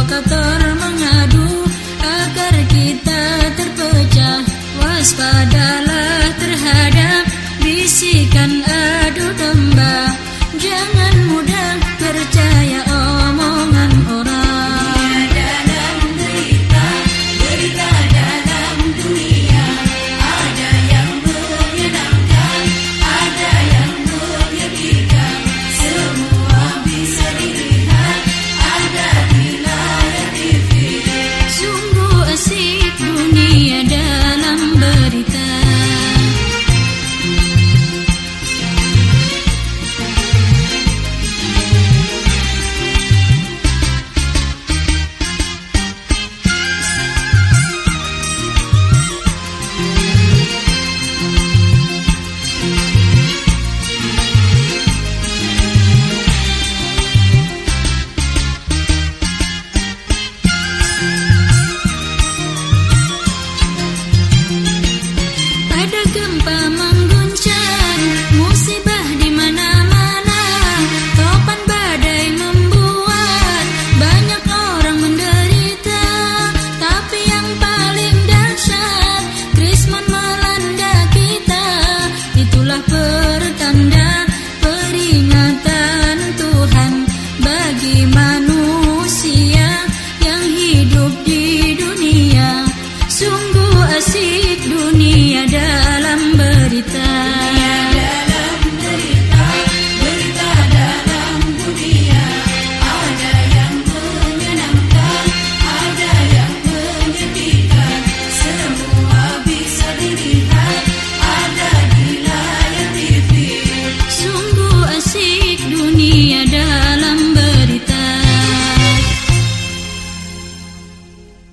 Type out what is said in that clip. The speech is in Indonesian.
Kotor mengadu agar kita terpecah. Waspadalah terhadap bisikan situ The.